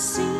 see.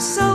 so